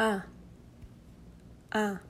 啊啊